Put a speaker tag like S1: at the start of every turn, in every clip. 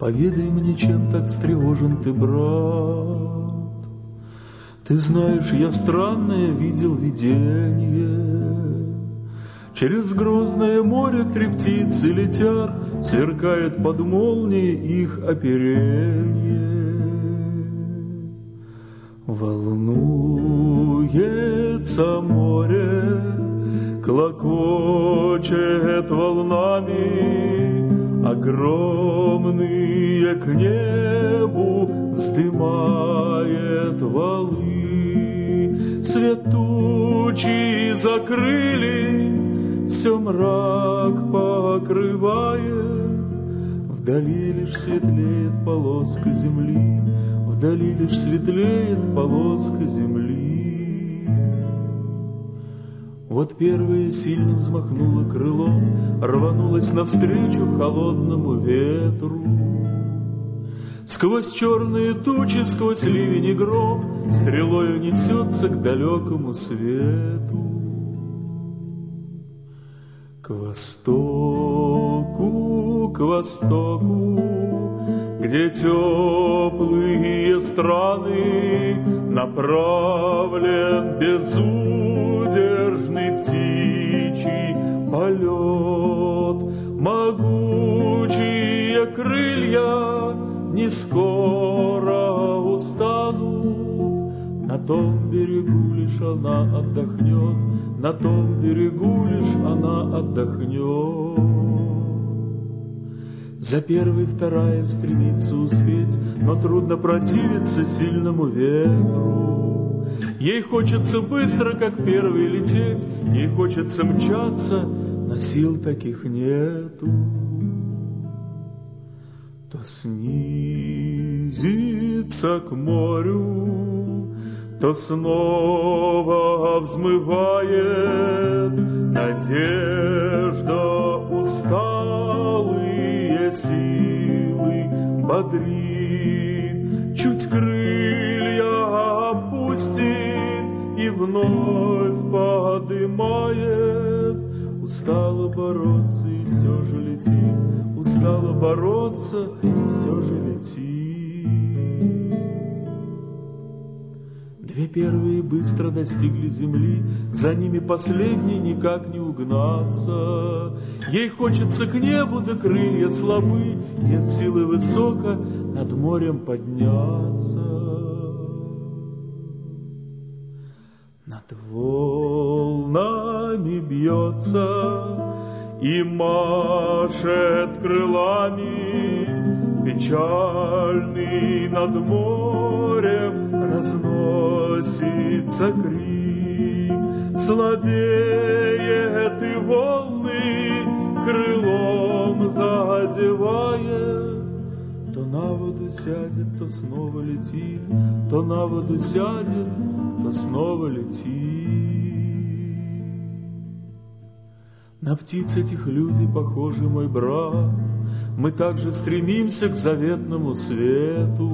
S1: Поведай мне, чем так встревожен ты, брат. Ты знаешь, я странное видел видение. Через грозное море три птицы летят, Сверкает под молнией их оперенье. Волнуется море, клокочет волнами, Огромные к небу вздымает валы. Свет тучи закрыли, все мрак покрывает, Вдали лишь светлеет полоска земли, Вдали лишь светлеет полоска земли. Вот первое сильно взмахнуло крылом, Рванулось навстречу холодному ветру. Сквозь черные тучи, сквозь ливень и гром Стрелою несется к далекому свету. К востоку, к востоку, где теплые страны направлен безудержный птичий полет. Могучие крылья не скоро устанут, на том берегу лишь она отдохнет, на том берегу лишь она отдохнет. За первой вторая стремится успеть, но трудно противиться сильному ветру. Ей хочется быстро, как первый, лететь, ей хочется мчаться, но сил таких нету. То снизится к морю, то снова взмывает. Надежда усталый силы бодрит, Чуть крылья опустит и вновь подымает. Устала бороться и все же летит, устала бороться и все же летит. Две первые быстро достигли земли, За ними последний никак не угнаться. Ей хочется к небу, да крылья слабы, Нет силы высоко над морем подняться. Над волнами бьется и машет крылами, Печальный над морем разносится крик. Слабеет и волны крылом задевает, То на воду сядет, то снова летит, То на воду сядет, то снова летит. На птиц этих люди похожи, мой брат, Мы также стремимся к заветному свету.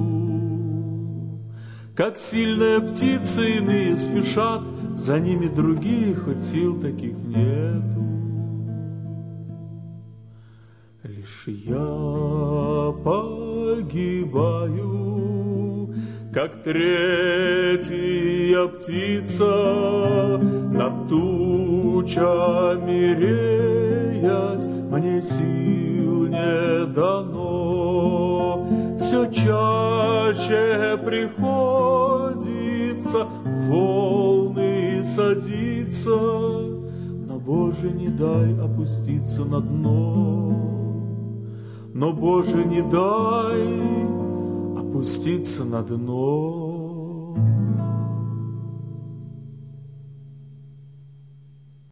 S1: Как сильная птица иные спешат, За ними другие, хоть сил таких нету. Лишь я погибаю, как третья птица над тучами реять мне сил не дано. Все чаще приходится волны садиться, но, Боже, не дай опуститься на дно. Но, Боже, не дай опуститься на дно.